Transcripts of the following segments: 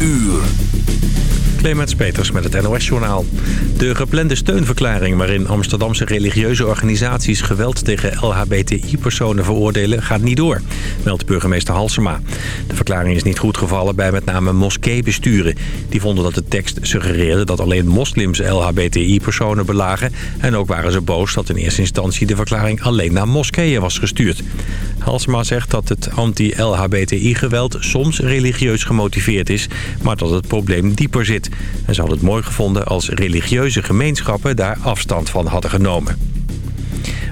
uur. Clemens Peters met het NOS-journaal. De geplande steunverklaring waarin Amsterdamse religieuze organisaties geweld tegen LHBTI-personen veroordelen gaat niet door, meldt burgemeester Halsema. De verklaring is niet goed gevallen bij met name moskeebesturen. Die vonden dat de tekst suggereerde dat alleen moslims LHBTI-personen belagen en ook waren ze boos dat in eerste instantie de verklaring alleen naar moskeeën was gestuurd. Halsema zegt dat het anti-LHBTI-geweld soms religieus gemotiveerd is, maar dat het probleem dieper zit. En ze had het mooi gevonden als religieuze gemeenschappen daar afstand van hadden genomen.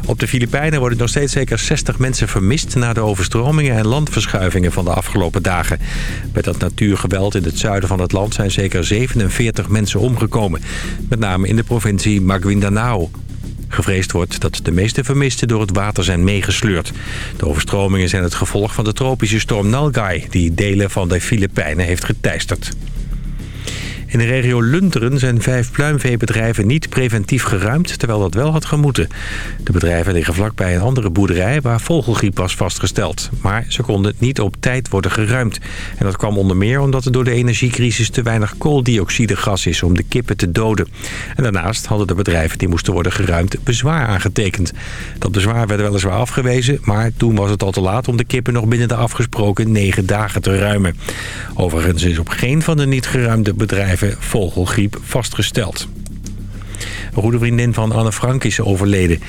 Op de Filipijnen worden nog steeds zeker 60 mensen vermist... na de overstromingen en landverschuivingen van de afgelopen dagen. Bij dat natuurgeweld in het zuiden van het land zijn zeker 47 mensen omgekomen. Met name in de provincie Maguindanao. Gevreesd wordt dat de meeste vermisten door het water zijn meegesleurd. De overstromingen zijn het gevolg van de tropische storm Nalgai... die delen van de Filipijnen heeft geteisterd. In de regio Lunteren zijn vijf pluimveebedrijven niet preventief geruimd... terwijl dat wel had gemoeten. De bedrijven liggen vlakbij een andere boerderij waar vogelgriep was vastgesteld. Maar ze konden niet op tijd worden geruimd. En dat kwam onder meer omdat er door de energiecrisis te weinig kooldioxidegas is om de kippen te doden. En daarnaast hadden de bedrijven die moesten worden geruimd bezwaar aangetekend. Dat bezwaar werd weliswaar afgewezen, maar toen was het al te laat om de kippen nog binnen de afgesproken negen dagen te ruimen. Overigens is op geen van de niet geruimde bedrijven vogelgriep vastgesteld. Een goede vriendin van Anne Frank is overleden.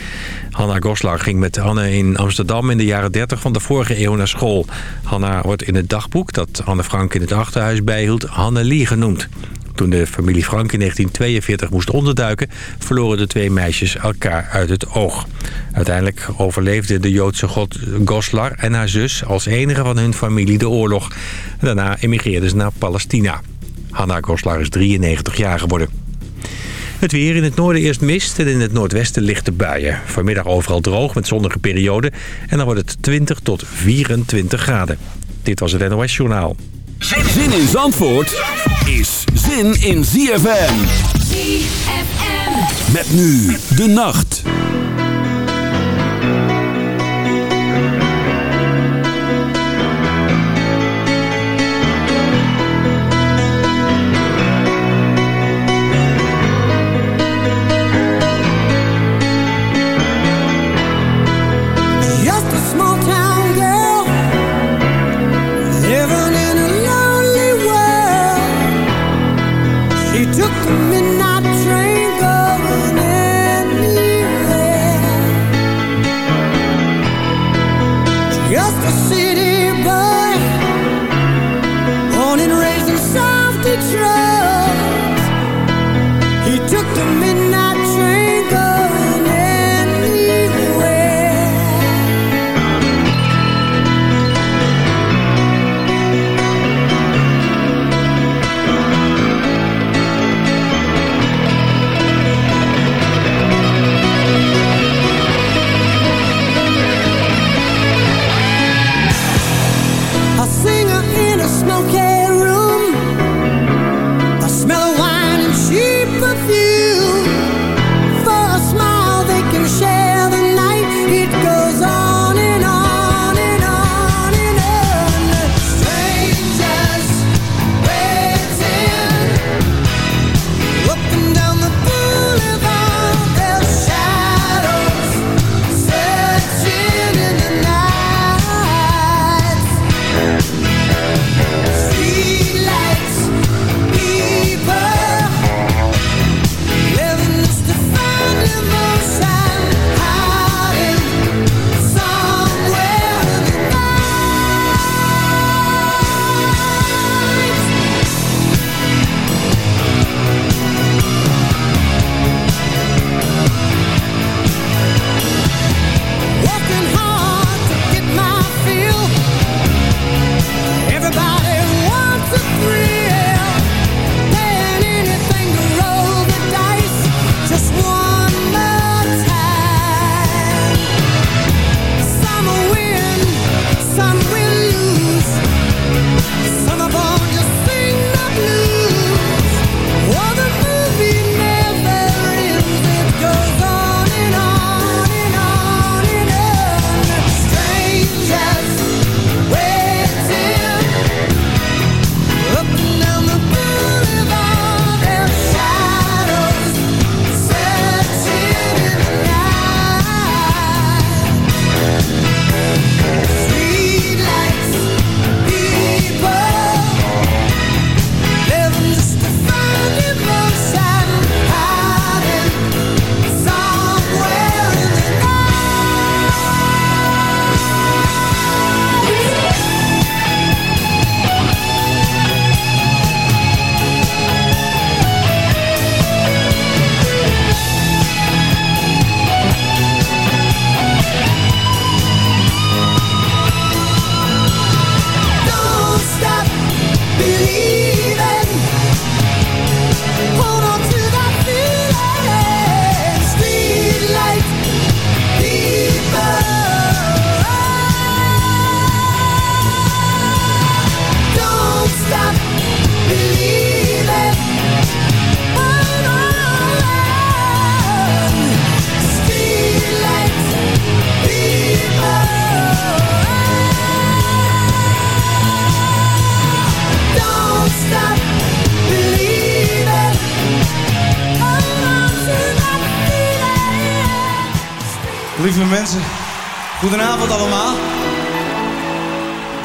Hanna Goslar ging met Anne in Amsterdam in de jaren 30 van de vorige eeuw naar school. Hanna wordt in het dagboek dat Anne Frank in het achterhuis bijhield Hannelie genoemd. Toen de familie Frank in 1942 moest onderduiken... verloren de twee meisjes elkaar uit het oog. Uiteindelijk overleefde de Joodse god Goslar en haar zus... als enige van hun familie de oorlog. Daarna emigreerden ze naar Palestina. Hanna Goslar is 93 jaar geworden. Het weer in het noorden eerst mist en in het noordwesten lichte buien. Vanmiddag overal droog met zonnige perioden. En dan wordt het 20 tot 24 graden. Dit was het NOS Journaal. Zin in Zandvoort is zin in ZFM. ZFM. Met nu de nacht.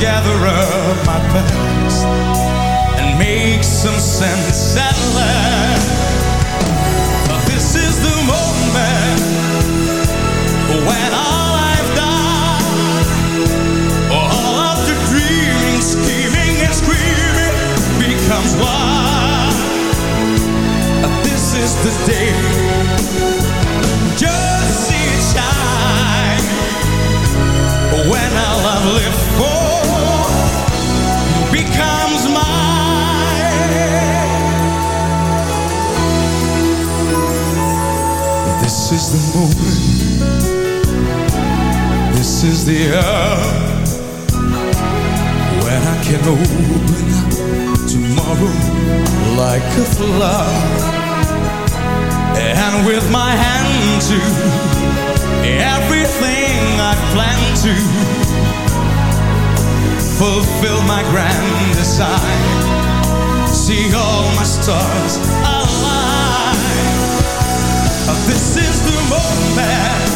Gather up my past and make some sense open tomorrow like a flower. And with my hand to everything I plan to fulfill my grand design. See all my stars align. This is the moment,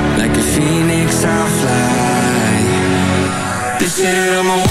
I'm a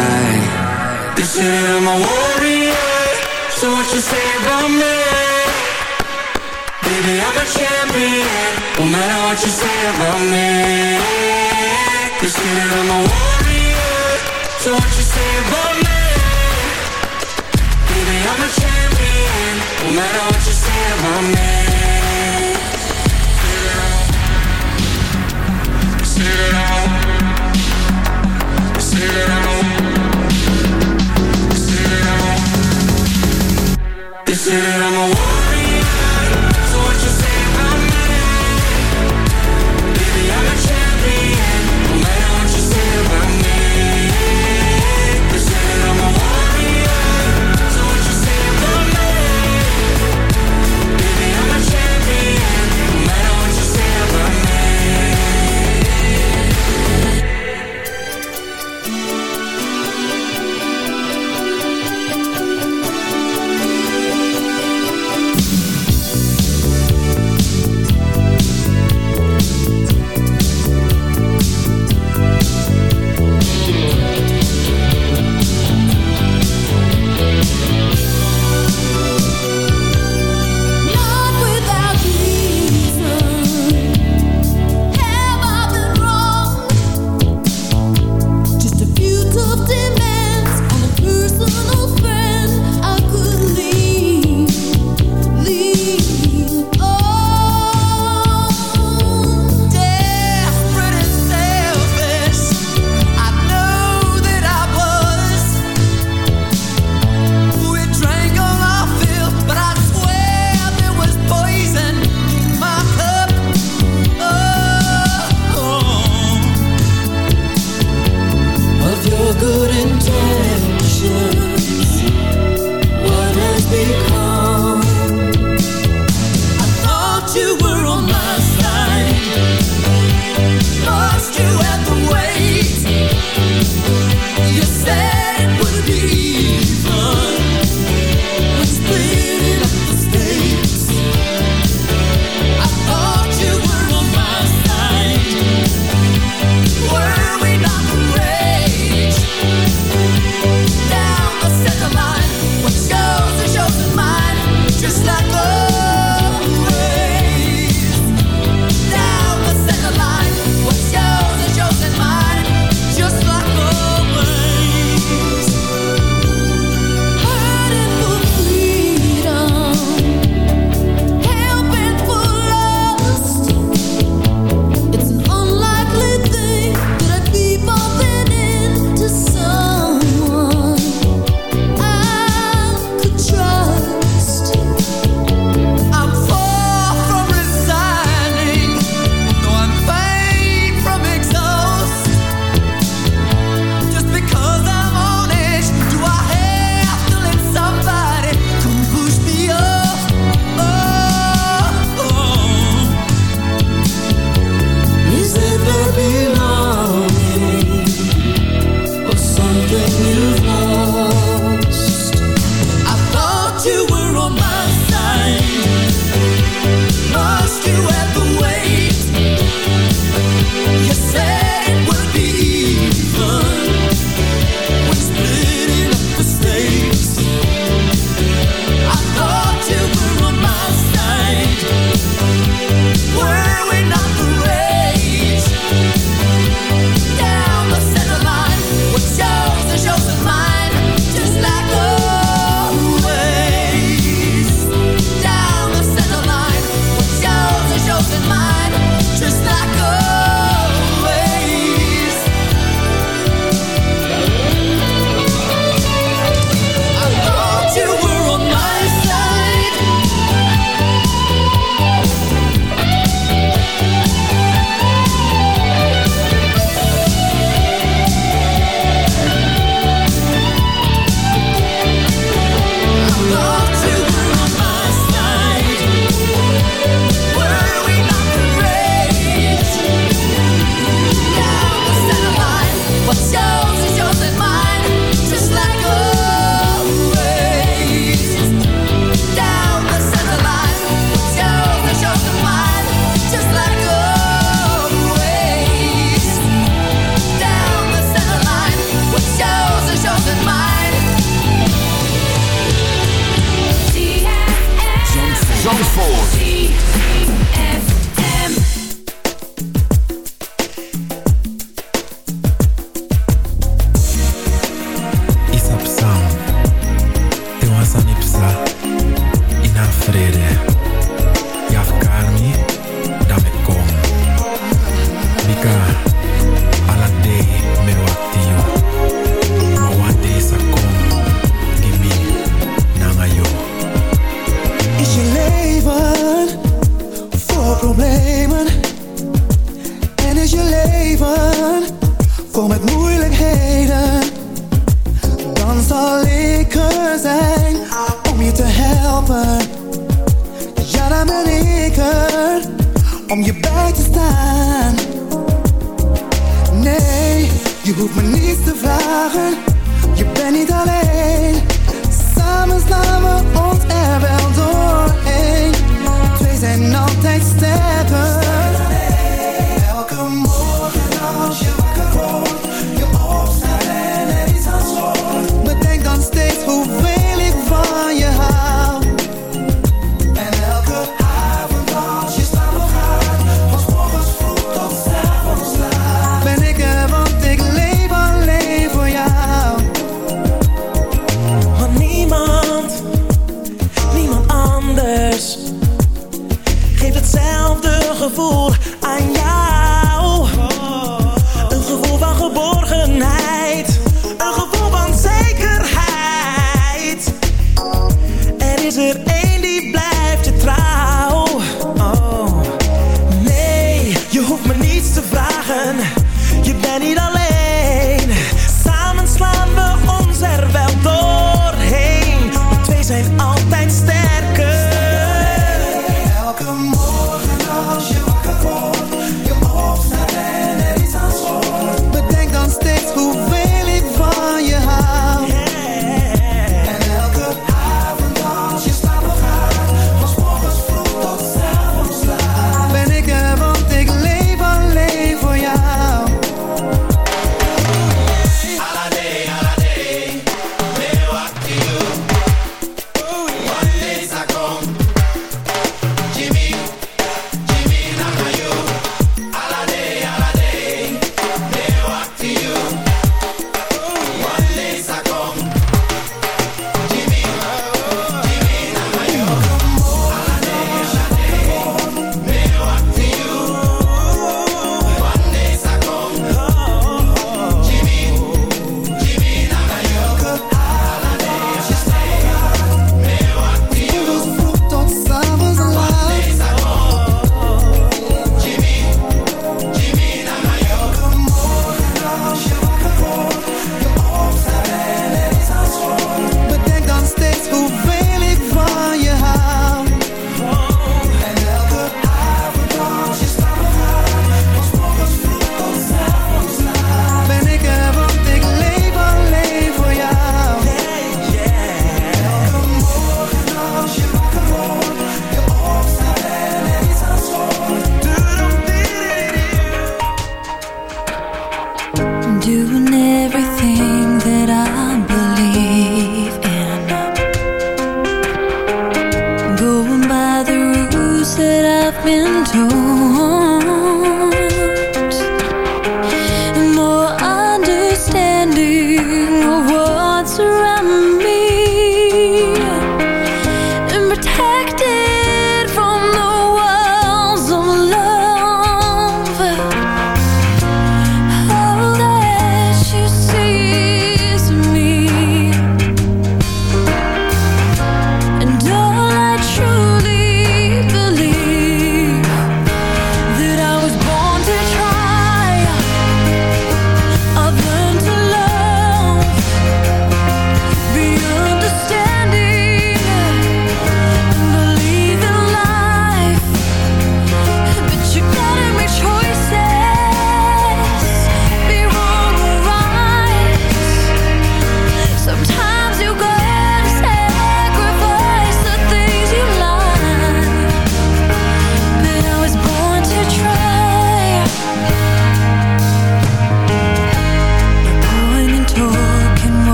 Say I'm a warrior. So what you say about me? Baby, I'm a champion. No matter what you say about me. That I'm a warrior. So what you say about me? Baby, I'm a champion. No matter what you say about me. That I'm Say that I'm That I'm a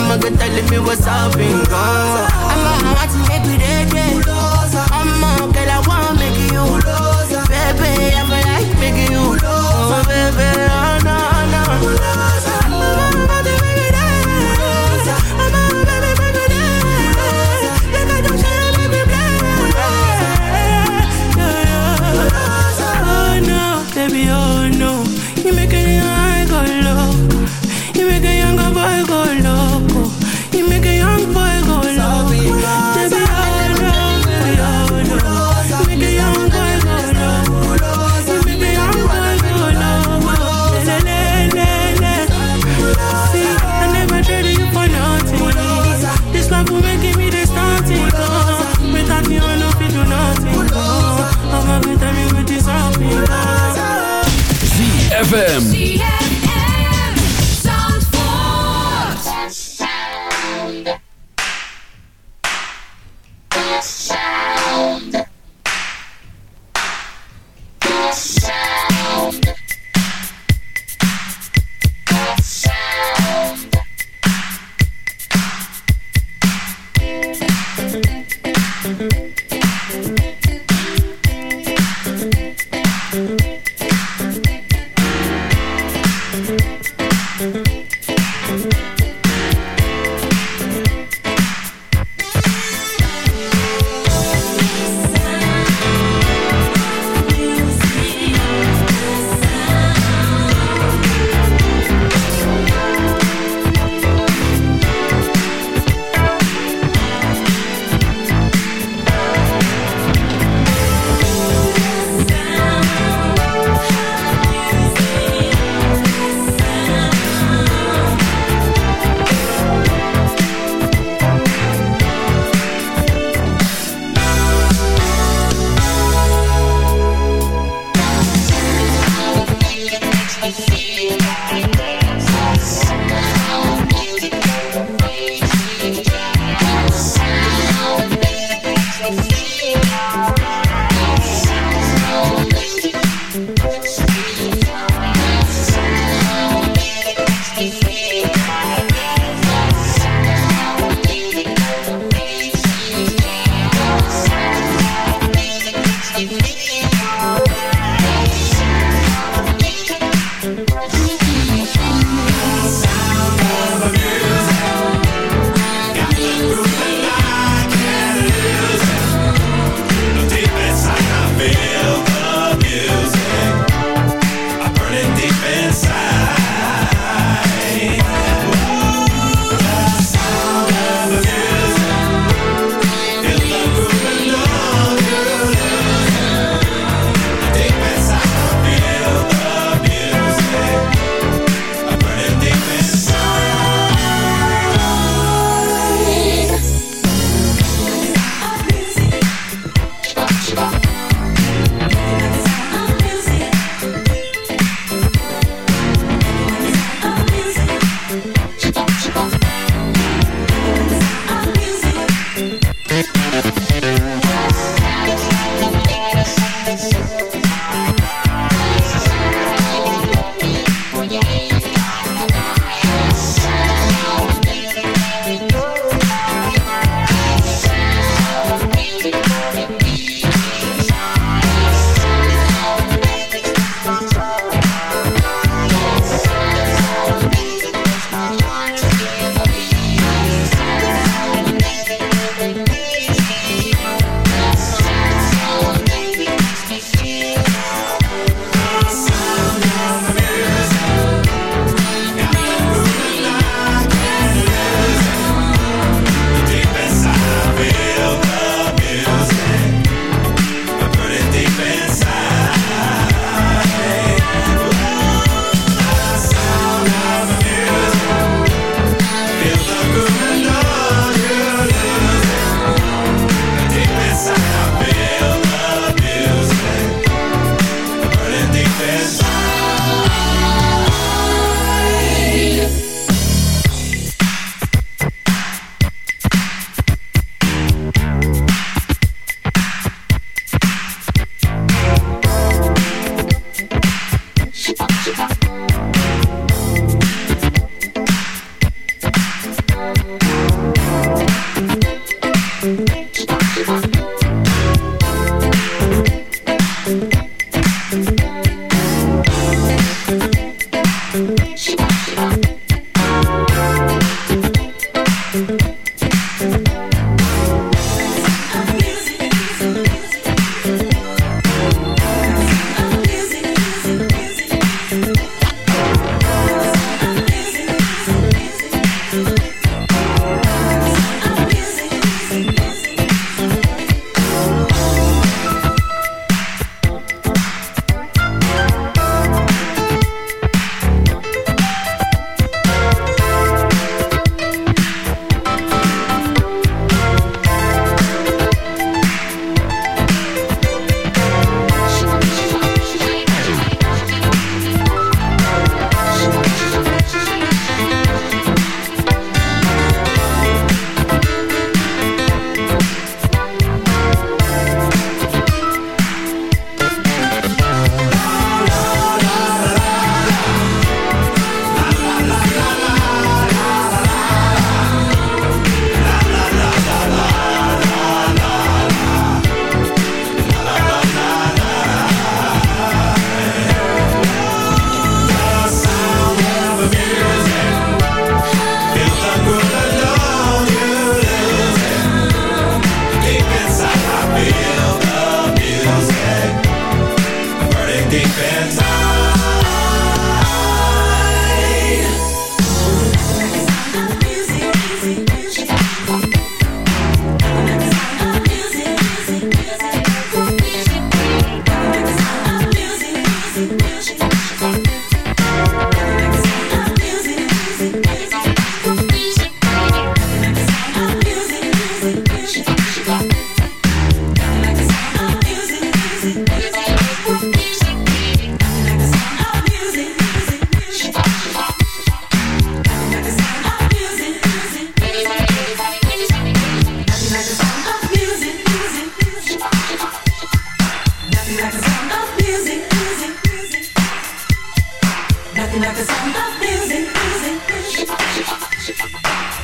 I'ma go tell me what's up and go. I'ma watch it every day.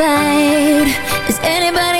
Fight? Is anybody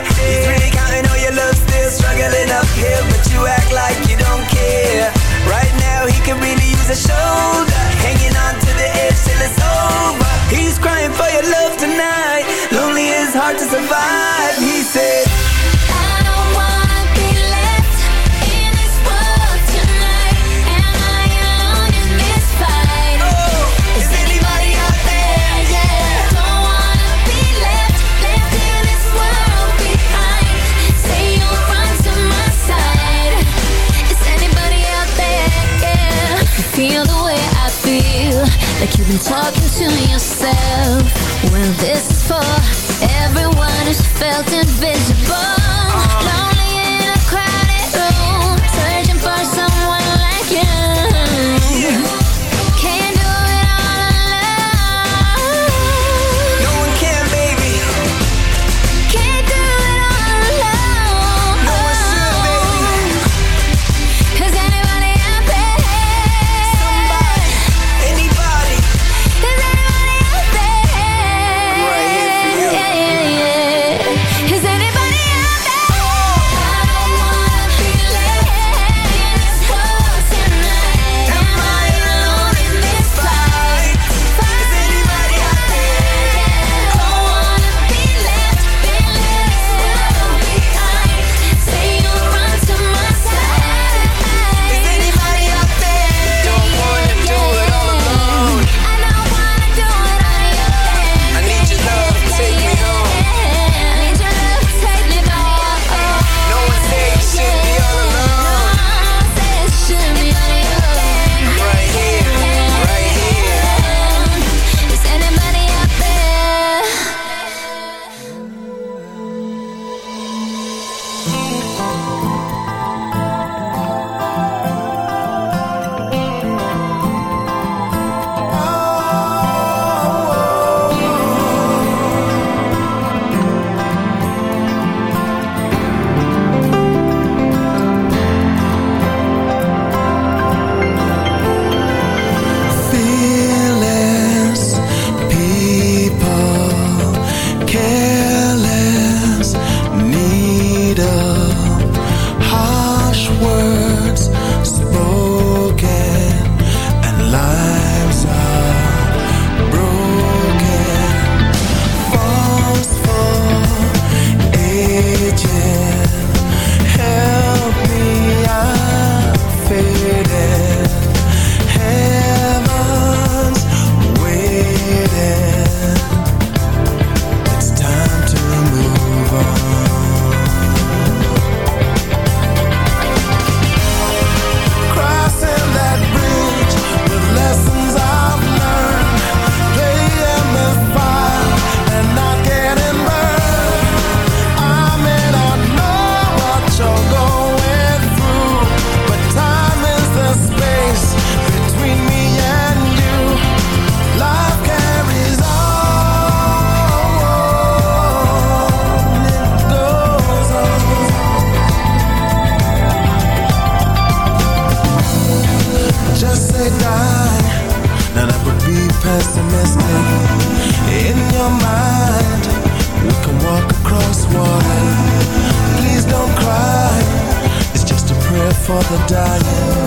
For the dying.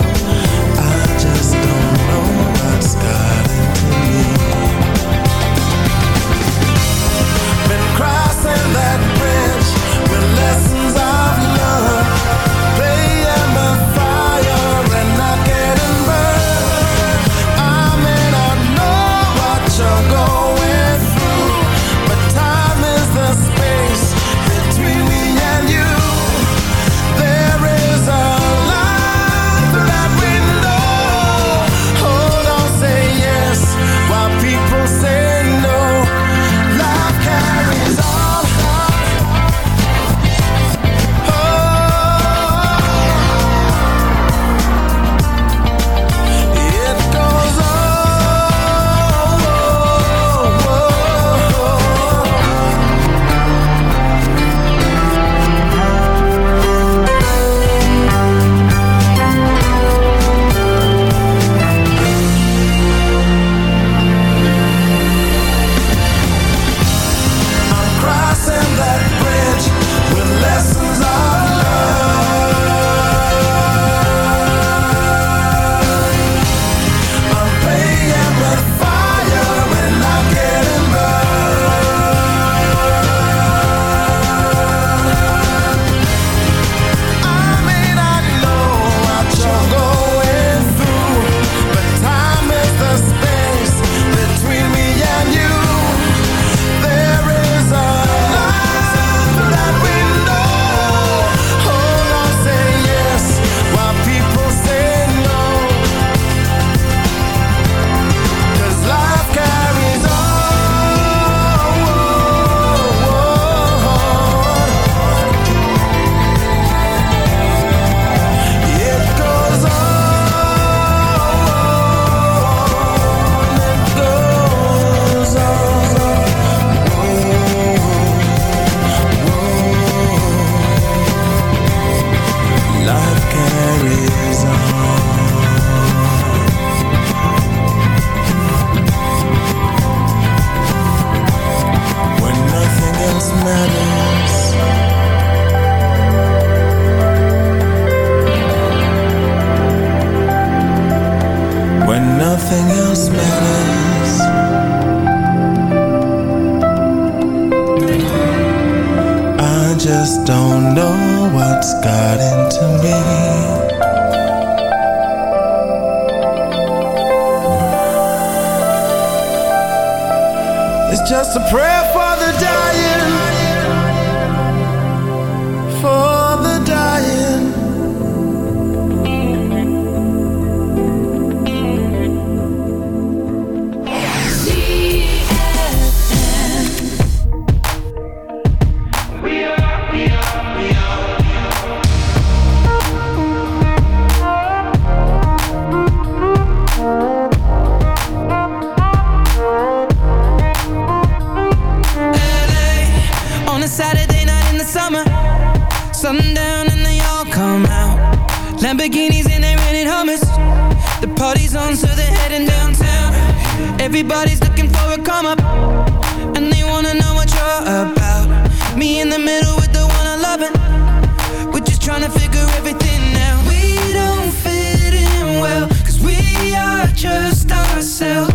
loving. We're just trying to figure everything out. We don't fit in well, cause we are just ourselves.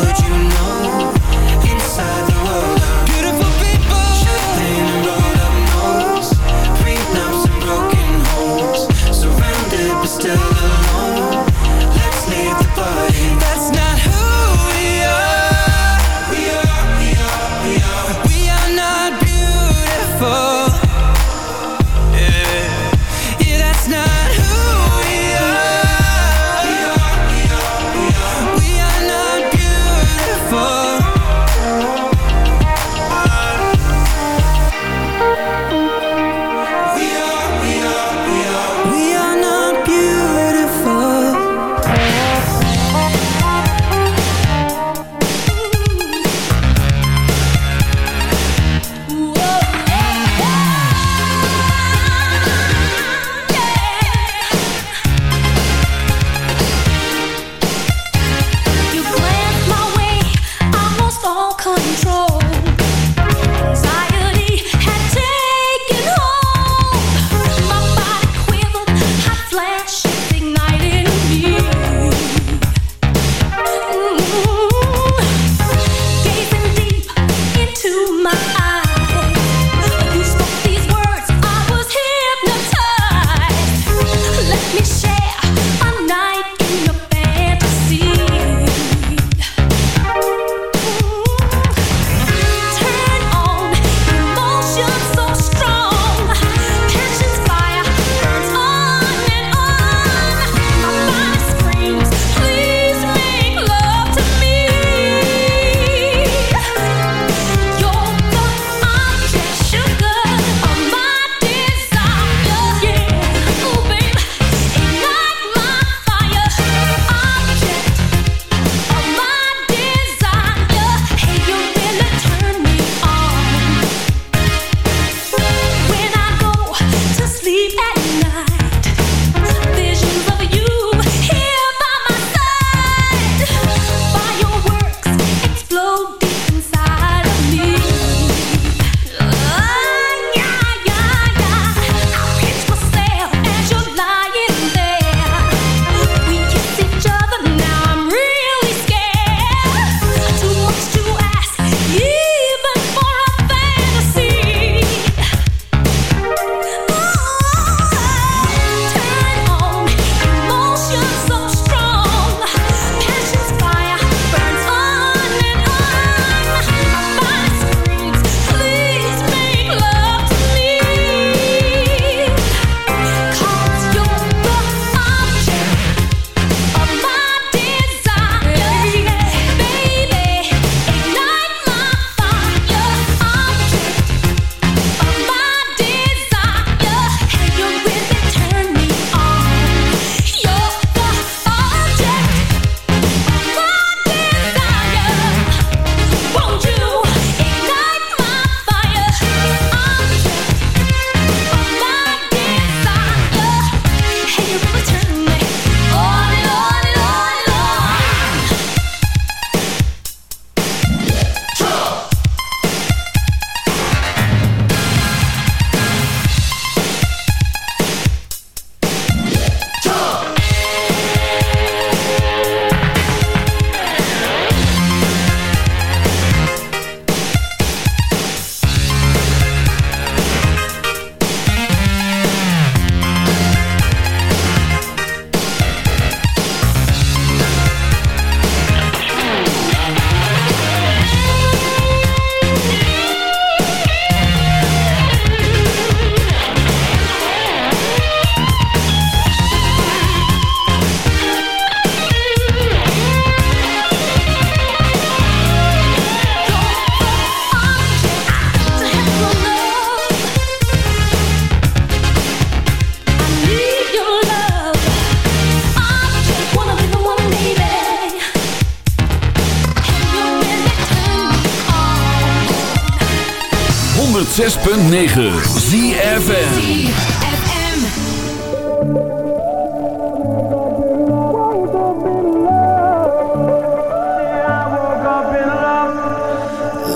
106.9 ZFM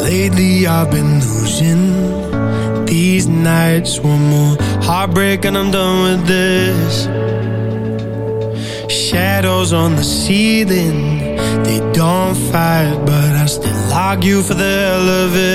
Lately I've been losing These nights one more. Heartbreak and I'm done with this. Shadows on the ceiling They don't fight But I still argue for the hell of it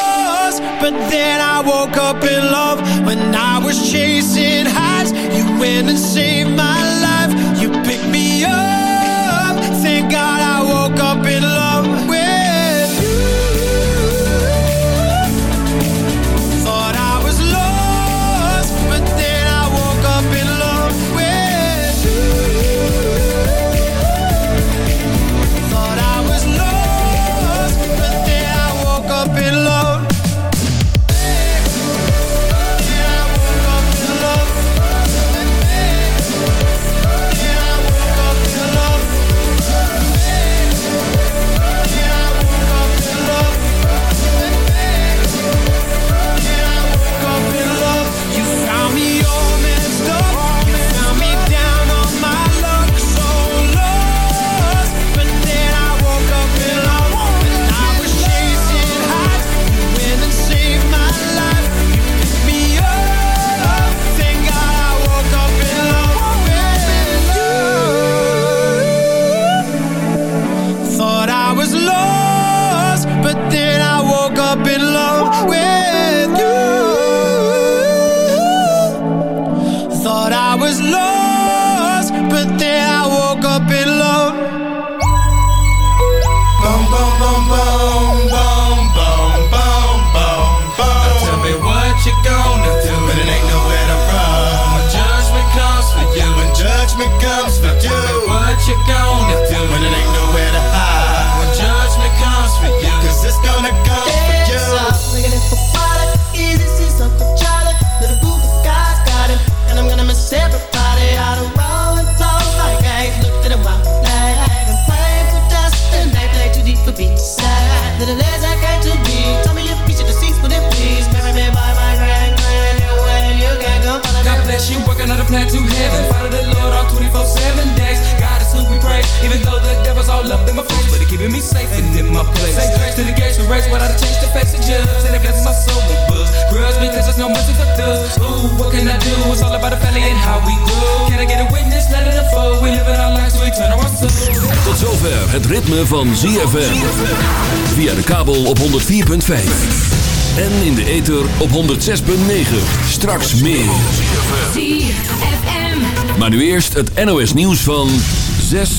But then I woke up in love when I was chasing highs. You went and saved my life. het NOS nieuws van 6.